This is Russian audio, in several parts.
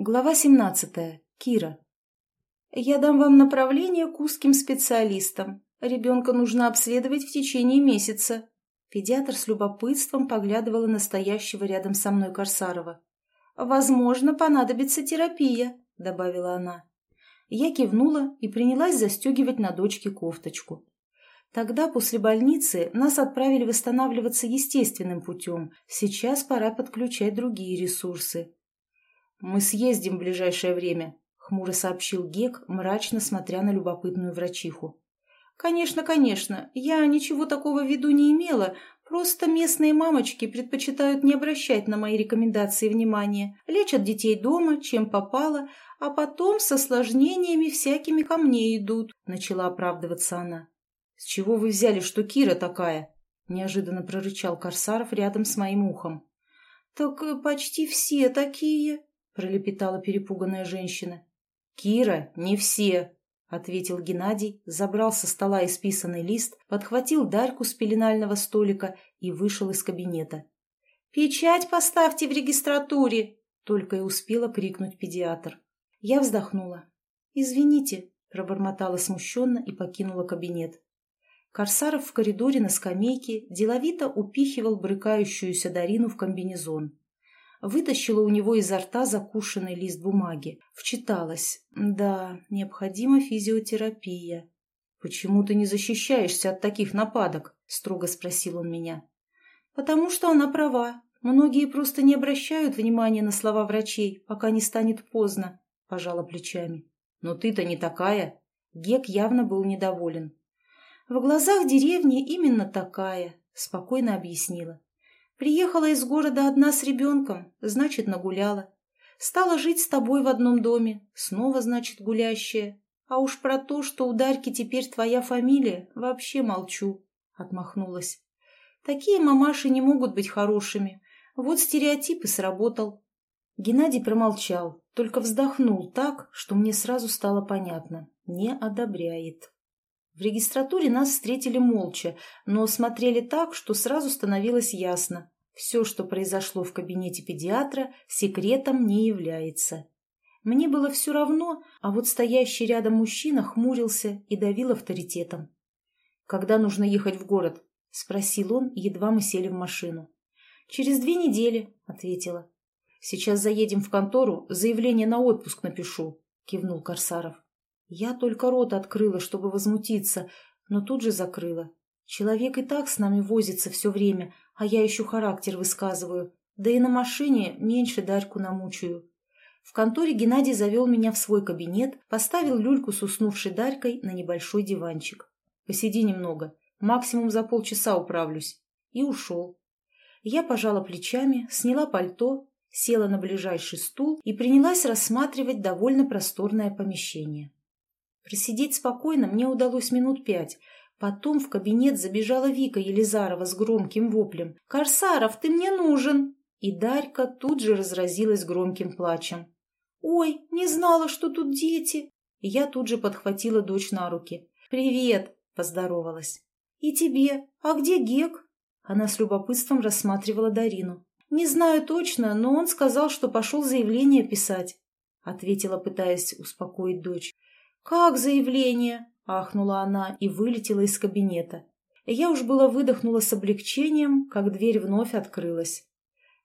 Глава 17. Кира. «Я дам вам направление к узким специалистам. Ребенка нужно обследовать в течение месяца». Педиатр с любопытством поглядывала на стоящего рядом со мной Корсарова. «Возможно, понадобится терапия», — добавила она. Я кивнула и принялась застегивать на дочке кофточку. Тогда, после больницы, нас отправили восстанавливаться естественным путем. Сейчас пора подключать другие ресурсы. «Мы съездим в ближайшее время», — хмуро сообщил Гек, мрачно смотря на любопытную врачиху. «Конечно, конечно. Я ничего такого в виду не имела. Просто местные мамочки предпочитают не обращать на мои рекомендации внимания. Лечат детей дома, чем попало, а потом с осложнениями всякими ко мне идут», — начала оправдываться она. «С чего вы взяли, что Кира такая?» — неожиданно прорычал Корсаров рядом с моим ухом. «Так почти все такие», пролепетала перепуганная женщина. «Кира, не все!» — ответил Геннадий, забрал со стола исписанный лист, подхватил Дарьку с пеленального столика и вышел из кабинета. «Печать поставьте в регистратуре!» — только и успела крикнуть педиатр. Я вздохнула. «Извините», — пробормотала смущенно и покинула кабинет. Корсаров в коридоре на скамейке деловито упихивал брыкающуюся Дарину в комбинезон вытащила у него изо рта закушенный лист бумаги. Вчиталась. Да, необходима физиотерапия. «Почему ты не защищаешься от таких нападок?» – строго спросил он меня. «Потому что она права. Многие просто не обращают внимания на слова врачей, пока не станет поздно», – пожала плечами. «Но ты-то не такая». Гек явно был недоволен. «В глазах деревни именно такая», – спокойно объяснила. Приехала из города одна с ребенком, значит, нагуляла. Стала жить с тобой в одном доме, снова, значит, гулящая. А уж про то, что у Дарьки теперь твоя фамилия, вообще молчу, — отмахнулась. Такие мамаши не могут быть хорошими. Вот стереотип и сработал. Геннадий промолчал, только вздохнул так, что мне сразу стало понятно. Не одобряет. В регистратуре нас встретили молча, но смотрели так, что сразу становилось ясно. Все, что произошло в кабинете педиатра, секретом не является. Мне было все равно, а вот стоящий рядом мужчина хмурился и давил авторитетом. «Когда нужно ехать в город?» — спросил он, едва мы сели в машину. «Через две недели», — ответила. «Сейчас заедем в контору, заявление на отпуск напишу», — кивнул Корсаров. Я только рот открыла, чтобы возмутиться, но тут же закрыла. Человек и так с нами возится все время, а я еще характер высказываю. Да и на машине меньше Дарьку намучаю. В конторе Геннадий завел меня в свой кабинет, поставил люльку с уснувшей Дарькой на небольшой диванчик. «Посиди немного, максимум за полчаса управлюсь». И ушел. Я пожала плечами, сняла пальто, села на ближайший стул и принялась рассматривать довольно просторное помещение. Просидеть спокойно мне удалось минут пять. Потом в кабинет забежала Вика Елизарова с громким воплем. «Корсаров, ты мне нужен!» И Дарька тут же разразилась громким плачем. «Ой, не знала, что тут дети!» Я тут же подхватила дочь на руки. «Привет!» – поздоровалась. «И тебе? А где Гек?» Она с любопытством рассматривала Дарину. «Не знаю точно, но он сказал, что пошел заявление писать», – ответила, пытаясь успокоить дочь. «Как заявление?» – ахнула она и вылетела из кабинета. Я уж было выдохнула с облегчением, как дверь вновь открылась.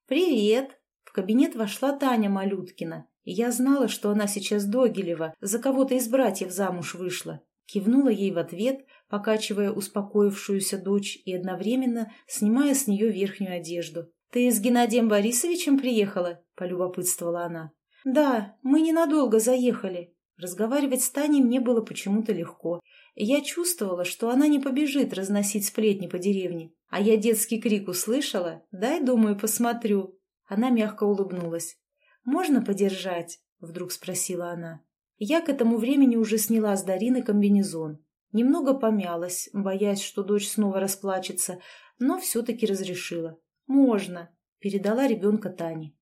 «Привет!» В кабинет вошла Таня Малюткина, я знала, что она сейчас Догилева, за кого-то из братьев замуж вышла. Кивнула ей в ответ, покачивая успокоившуюся дочь и одновременно снимая с нее верхнюю одежду. «Ты с Геннадием Борисовичем приехала?» – полюбопытствовала она. «Да, мы ненадолго заехали. Разговаривать с Таней мне было почему-то легко. Я чувствовала, что она не побежит разносить сплетни по деревне. А я детский крик услышала. «Дай, думаю, посмотрю». Она мягко улыбнулась. «Можно подержать?» – вдруг спросила она. Я к этому времени уже сняла с Дарины комбинезон. Немного помялась, боясь, что дочь снова расплачется, но все-таки разрешила. «Можно», – передала ребенка Тане.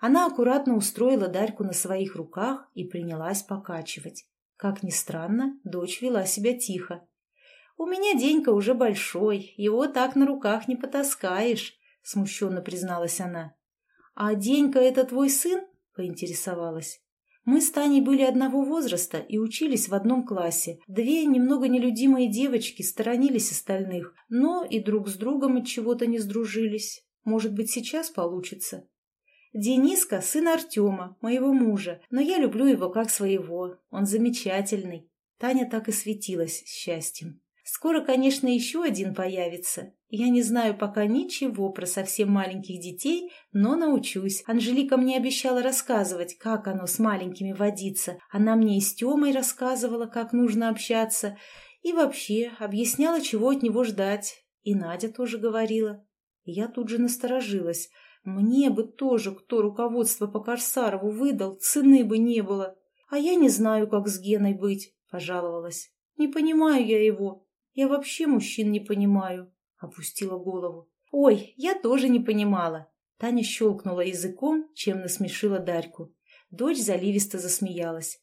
Она аккуратно устроила Дарьку на своих руках и принялась покачивать. Как ни странно, дочь вела себя тихо. «У меня Денька уже большой, его так на руках не потаскаешь», — смущенно призналась она. «А Денька — это твой сын?» —– поинтересовалась. Мы с Таней были одного возраста и учились в одном классе. Две немного нелюдимые девочки сторонились остальных, но и друг с другом от чего-то не сдружились. Может быть, сейчас получится. Дениска – сын Артема, моего мужа, но я люблю его как своего. Он замечательный. Таня так и светилась счастьем. Скоро, конечно, еще один появится. Я не знаю пока ничего про совсем маленьких детей, но научусь. Анжелика мне обещала рассказывать, как оно с маленькими водиться. Она мне и с Темой рассказывала, как нужно общаться. И вообще объясняла, чего от него ждать. И Надя тоже говорила. Я тут же насторожилась. Мне бы тоже кто руководство по Корсарову выдал, цены бы не было. А я не знаю, как с Геной быть, пожаловалась. Не понимаю я его. Я вообще мужчин не понимаю. Опустила голову. Ой, я тоже не понимала. Таня щелкнула языком, чем насмешила Дарьку. Дочь заливисто засмеялась.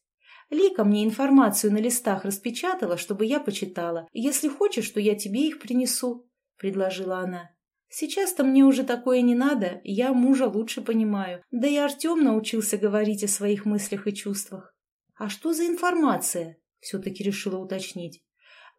Лика мне информацию на листах распечатала, чтобы я почитала. Если хочешь, то я тебе их принесу, — предложила она. Сейчас-то мне уже такое не надо, я мужа лучше понимаю. Да и Артем научился говорить о своих мыслях и чувствах. А что за информация? Все-таки решила уточнить.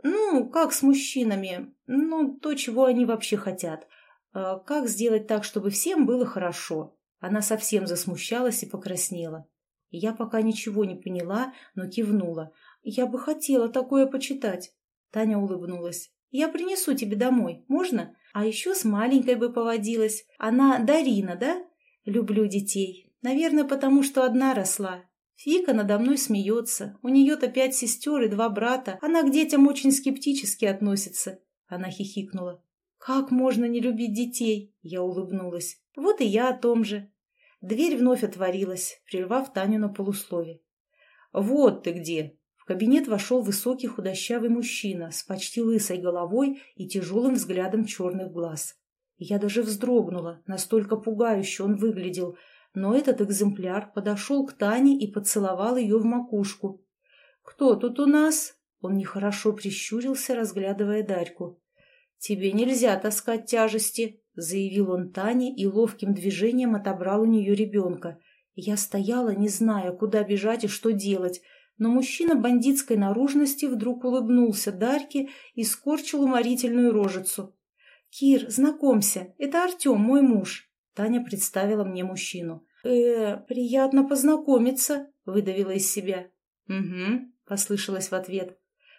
Ну, как с мужчинами. Ну, то, чего они вообще хотят. А как сделать так, чтобы всем было хорошо? Она совсем засмущалась и покраснела. Я пока ничего не поняла, но кивнула. Я бы хотела такое почитать. Таня улыбнулась. Я принесу тебе домой, можно? А еще с маленькой бы поводилась. Она Дарина, да? Люблю детей. Наверное, потому что одна росла. Фика надо мной смеется. У нее-то пять сестер и два брата. Она к детям очень скептически относится. Она хихикнула. «Как можно не любить детей?» Я улыбнулась. «Вот и я о том же». Дверь вновь отворилась, прервав Таню на полуслове. «Вот ты где!» Кабинет вошел высокий худощавый мужчина с почти лысой головой и тяжелым взглядом черных глаз. Я даже вздрогнула, настолько пугающе он выглядел, но этот экземпляр подошел к Тане и поцеловал ее в макушку. «Кто тут у нас?» Он нехорошо прищурился, разглядывая Дарьку. «Тебе нельзя таскать тяжести», — заявил он Тане и ловким движением отобрал у нее ребенка. Я стояла, не зная, куда бежать и что делать, но мужчина бандитской наружности вдруг улыбнулся Дарьке и скорчил уморительную рожицу. «Кир, знакомься, это Артем, мой муж». Таня представила мне мужчину. «Э, приятно познакомиться», — выдавила из себя. «Угу», — послышалось в ответ.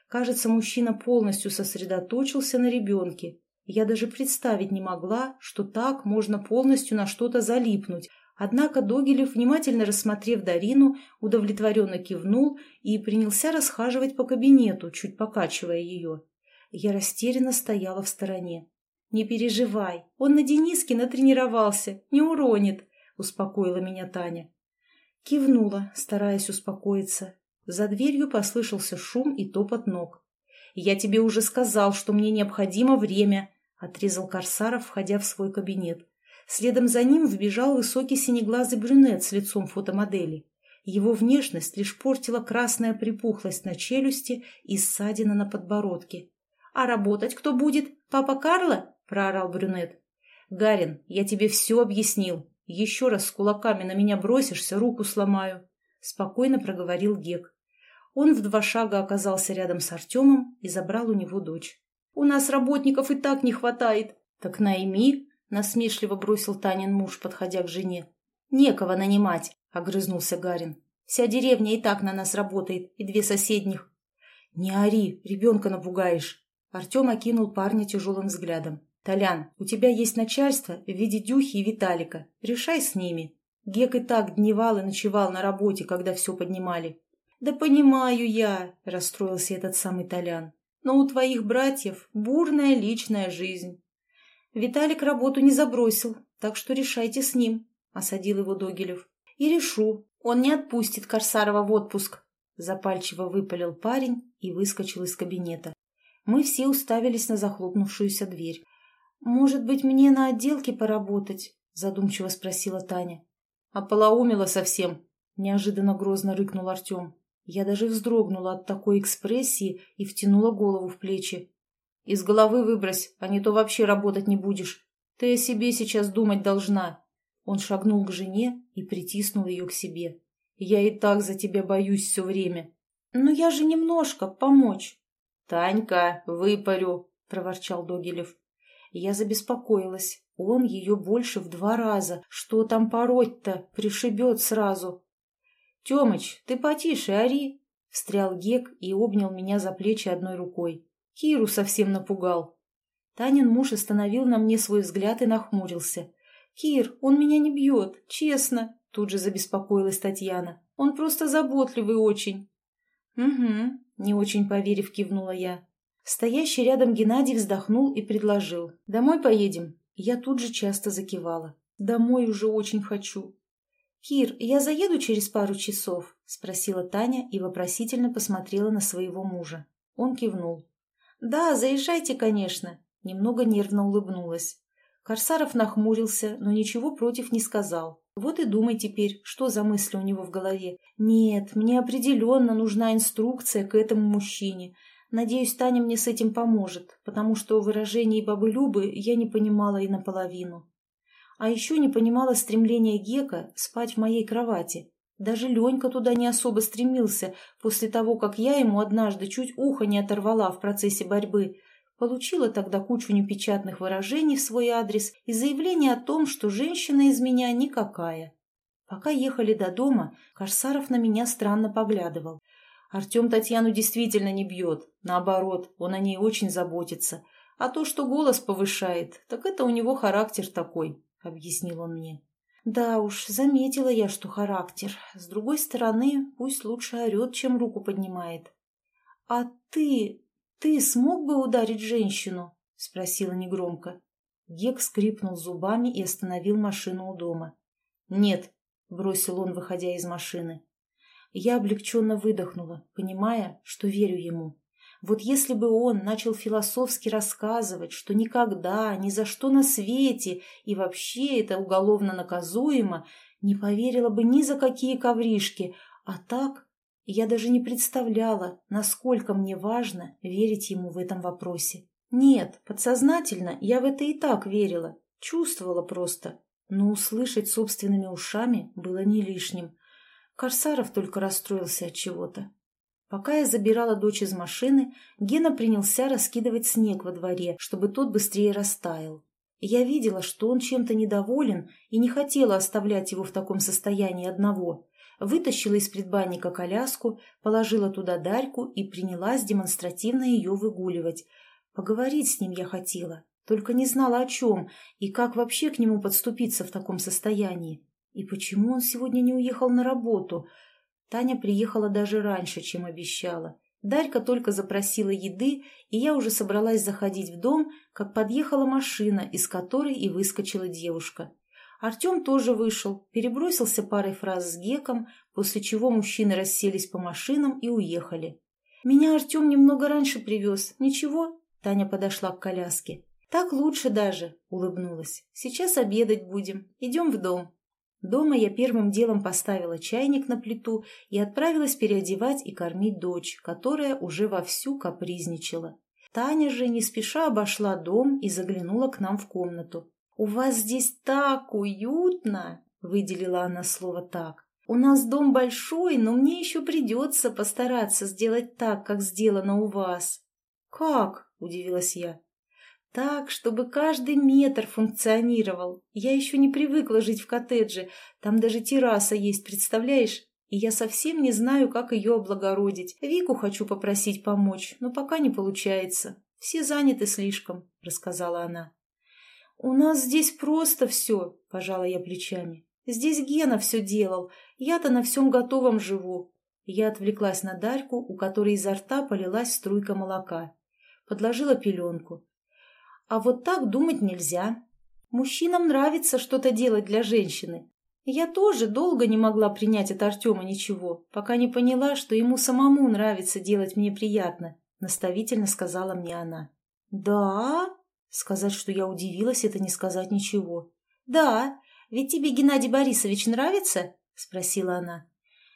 Кажется, мужчина полностью сосредоточился на ребенке. Я даже представить не могла, что так можно полностью на что-то залипнуть. Однако Догилев, внимательно рассмотрев Дарину, удовлетворенно кивнул и принялся расхаживать по кабинету, чуть покачивая ее. Я растерянно стояла в стороне. «Не переживай, он на Дениске натренировался, не уронит», — успокоила меня Таня. Кивнула, стараясь успокоиться. За дверью послышался шум и топот ног. «Я тебе уже сказал, что мне необходимо время», — отрезал Корсаров, входя в свой кабинет. Следом за ним вбежал высокий синеглазый брюнет с лицом фотомодели. Его внешность лишь портила красная припухлость на челюсти и ссадина на подбородке. «А работать кто будет? Папа Карла?» проорал брюнет. «Гарин, я тебе все объяснил. Еще раз с кулаками на меня бросишься, руку сломаю», — спокойно проговорил Гек. Он в два шага оказался рядом с Артемом и забрал у него дочь. «У нас работников и так не хватает». «Так найми», — насмешливо бросил Танин муж, подходя к жене. «Некого нанимать», — огрызнулся Гарин. «Вся деревня и так на нас работает, и две соседних». «Не ори, ребенка напугаешь». Артем окинул парня тяжелым взглядом. «Толян, у тебя есть начальство в виде Дюхи и Виталика. Решай с ними. Гек и так дневал и ночевал на работе, когда все поднимали». «Да понимаю я», — расстроился этот самый Толян. «Но у твоих братьев бурная личная жизнь». «Виталик работу не забросил, так что решайте с ним», — осадил его Догилев. «И решу. Он не отпустит Корсарова в отпуск», — запальчиво выпалил парень и выскочил из кабинета. Мы все уставились на захлопнувшуюся дверь. «Может быть, мне на отделке поработать?» – задумчиво спросила Таня. «Ополоумила совсем!» – неожиданно грозно рыкнул Артем. Я даже вздрогнула от такой экспрессии и втянула голову в плечи. «Из головы выбрось, а не то вообще работать не будешь. Ты о себе сейчас думать должна». Он шагнул к жене и притиснул ее к себе. «Я и так за тебя боюсь все время». «Но я же немножко помочь». «Танька, выпарю», — проворчал Догилев. Я забеспокоилась. Он ее больше в два раза. Что там пороть-то? Пришибет сразу. «Темыч, ты потише, ори!» Встрял Гек и обнял меня за плечи одной рукой. Киру совсем напугал. Танин муж остановил на мне свой взгляд и нахмурился. «Кир, он меня не бьет, честно!» Тут же забеспокоилась Татьяна. «Он просто заботливый очень». «Угу», — не очень поверив, кивнула я. Стоящий рядом Геннадий вздохнул и предложил. «Домой поедем?» Я тут же часто закивала. «Домой уже очень хочу». «Кир, я заеду через пару часов?» — спросила Таня и вопросительно посмотрела на своего мужа. Он кивнул. «Да, заезжайте, конечно», — немного нервно улыбнулась. Корсаров нахмурился, но ничего против не сказал. Вот и думай теперь, что за мысли у него в голове. Нет, мне определенно нужна инструкция к этому мужчине. Надеюсь, Таня мне с этим поможет, потому что выражений бабы Любы я не понимала и наполовину. А еще не понимала стремления Гека спать в моей кровати. Даже Ленька туда не особо стремился после того, как я ему однажды чуть ухо не оторвала в процессе борьбы – Получила тогда кучу непечатных выражений в свой адрес и заявление о том, что женщина из меня никакая. Пока ехали до дома, Корсаров на меня странно поглядывал. Артем Татьяну действительно не бьет, наоборот, он о ней очень заботится. А то, что голос повышает, так это у него характер такой, — объяснил он мне. Да уж, заметила я, что характер. С другой стороны, пусть лучше орет, чем руку поднимает. А ты «Ты смог бы ударить женщину?» — спросила негромко. Гек скрипнул зубами и остановил машину у дома. «Нет», — бросил он, выходя из машины. Я облегченно выдохнула, понимая, что верю ему. Вот если бы он начал философски рассказывать, что никогда, ни за что на свете и вообще это уголовно наказуемо, не поверила бы ни за какие ковришки, а так я даже не представляла, насколько мне важно верить ему в этом вопросе. Нет, подсознательно я в это и так верила, чувствовала просто, но услышать собственными ушами было не лишним. Корсаров только расстроился от чего-то. Пока я забирала дочь из машины, Гена принялся раскидывать снег во дворе, чтобы тот быстрее растаял. Я видела, что он чем-то недоволен и не хотела оставлять его в таком состоянии одного вытащила из предбанника коляску, положила туда Дарьку и принялась демонстративно ее выгуливать. Поговорить с ним я хотела, только не знала о чем и как вообще к нему подступиться в таком состоянии. И почему он сегодня не уехал на работу? Таня приехала даже раньше, чем обещала. Дарька только запросила еды, и я уже собралась заходить в дом, как подъехала машина, из которой и выскочила девушка. Артем тоже вышел, перебросился парой фраз с Геком, после чего мужчины расселись по машинам и уехали. «Меня Артем немного раньше привез. Ничего?» Таня подошла к коляске. «Так лучше даже», — улыбнулась. «Сейчас обедать будем. Идем в дом». Дома я первым делом поставила чайник на плиту и отправилась переодевать и кормить дочь, которая уже вовсю капризничала. Таня же не спеша обошла дом и заглянула к нам в комнату. «У вас здесь так уютно!» — выделила она слово «так». «У нас дом большой, но мне еще придется постараться сделать так, как сделано у вас». «Как?» — удивилась я. «Так, чтобы каждый метр функционировал. Я еще не привыкла жить в коттедже. Там даже терраса есть, представляешь? И я совсем не знаю, как ее облагородить. Вику хочу попросить помочь, но пока не получается. Все заняты слишком», — рассказала она. «У нас здесь просто все», — пожала я плечами. «Здесь Гена все делал. Я-то на всем готовом живу». Я отвлеклась на Дарьку, у которой изо рта полилась струйка молока. Подложила пеленку. «А вот так думать нельзя. Мужчинам нравится что-то делать для женщины. Я тоже долго не могла принять от Артема ничего, пока не поняла, что ему самому нравится делать мне приятно», — наставительно сказала мне она. «Да?» Сказать, что я удивилась, это не сказать ничего. «Да, ведь тебе Геннадий Борисович нравится?» – спросила она.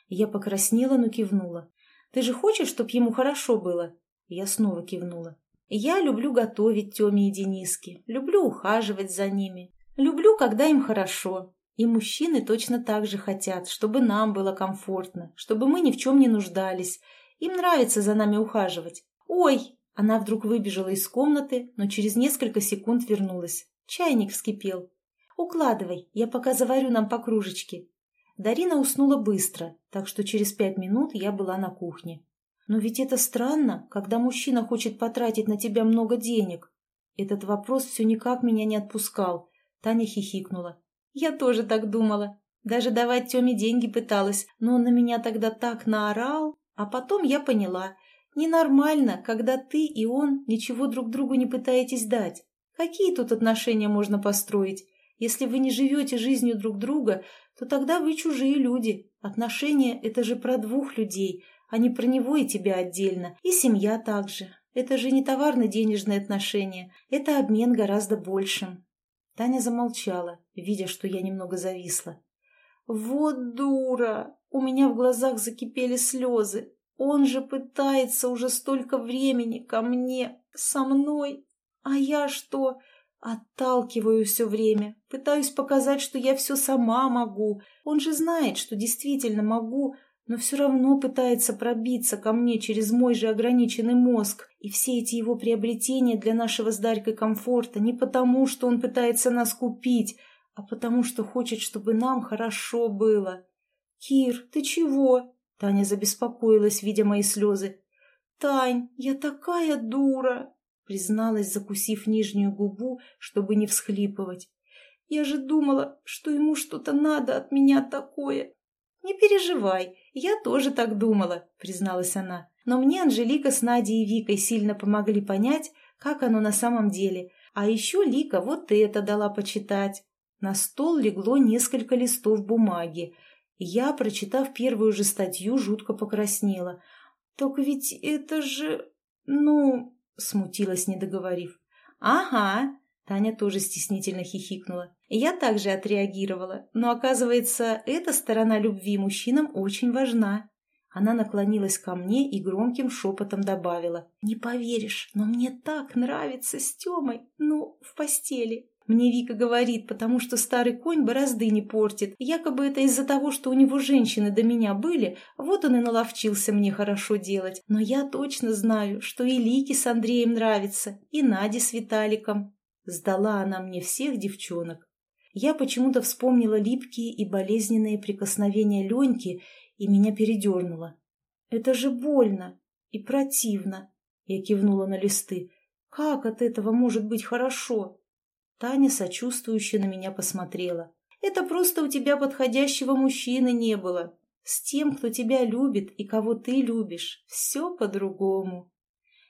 Я покраснела, но кивнула. «Ты же хочешь, чтобы ему хорошо было?» Я снова кивнула. «Я люблю готовить Теме и Дениске, люблю ухаживать за ними, люблю, когда им хорошо. И мужчины точно так же хотят, чтобы нам было комфортно, чтобы мы ни в чем не нуждались. Им нравится за нами ухаживать. Ой! Она вдруг выбежала из комнаты, но через несколько секунд вернулась. Чайник вскипел. «Укладывай, я пока заварю нам по кружечке». Дарина уснула быстро, так что через пять минут я была на кухне. Но ведь это странно, когда мужчина хочет потратить на тебя много денег. Этот вопрос все никак меня не отпускал. Таня хихикнула. Я тоже так думала. Даже давать Теме деньги пыталась, но он на меня тогда так наорал. А потом я поняла. Ненормально, когда ты и он ничего друг другу не пытаетесь дать. Какие тут отношения можно построить? Если вы не живете жизнью друг друга, то тогда вы чужие люди. Отношения – это же про двух людей, а не про него и тебя отдельно. И семья также. Это же не товарно-денежные отношения, это обмен гораздо большим. Таня замолчала, видя, что я немного зависла. «Вот дура! У меня в глазах закипели слезы. Он же пытается уже столько времени ко мне, со мной. А я что? Отталкиваю все время, пытаюсь показать, что я все сама могу. Он же знает, что действительно могу, но все равно пытается пробиться ко мне через мой же ограниченный мозг. И все эти его приобретения для нашего с Дарькой комфорта не потому, что он пытается нас купить, а потому что хочет, чтобы нам хорошо было. «Кир, ты чего?» Таня забеспокоилась, видя мои слезы. «Тань, я такая дура!» призналась, закусив нижнюю губу, чтобы не всхлипывать. «Я же думала, что ему что-то надо от меня такое!» «Не переживай, я тоже так думала», — призналась она. «Но мне Анжелика с Надей и Викой сильно помогли понять, как оно на самом деле. А еще Лика вот это дала почитать». На стол легло несколько листов бумаги. Я, прочитав первую же статью, жутко покраснела. «Так ведь это же... ну...» — смутилась, не договорив. «Ага», Таня тоже стеснительно хихикнула. Я также отреагировала, но, оказывается, эта сторона любви мужчинам очень важна. Она наклонилась ко мне и громким шепотом добавила. «Не поверишь, но мне так нравится с Темой, ну, в постели. Мне Вика говорит, потому что старый конь борозды не портит. Якобы это из-за того, что у него женщины до меня были, вот он и наловчился мне хорошо делать. Но я точно знаю, что и Лике с Андреем нравится, и Наде с Виталиком. Сдала она мне всех девчонок. Я почему-то вспомнила липкие и болезненные прикосновения Леньки, и меня передернуло. «Это же больно и противно!» Я кивнула на листы. «Как от этого может быть хорошо?» Таня сочувствующе на меня посмотрела. «Это просто у тебя подходящего мужчины не было. С тем, кто тебя любит и кого ты любишь, все по-другому».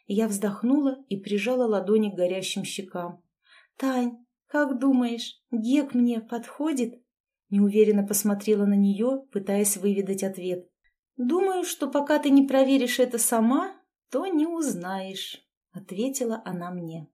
Я вздохнула и прижала ладони к горящим щекам. «Тань, как думаешь, Гек мне подходит?» Неуверенно посмотрела на нее, пытаясь выведать ответ. «Думаю, что пока ты не проверишь это сама, то не узнаешь», — ответила она мне.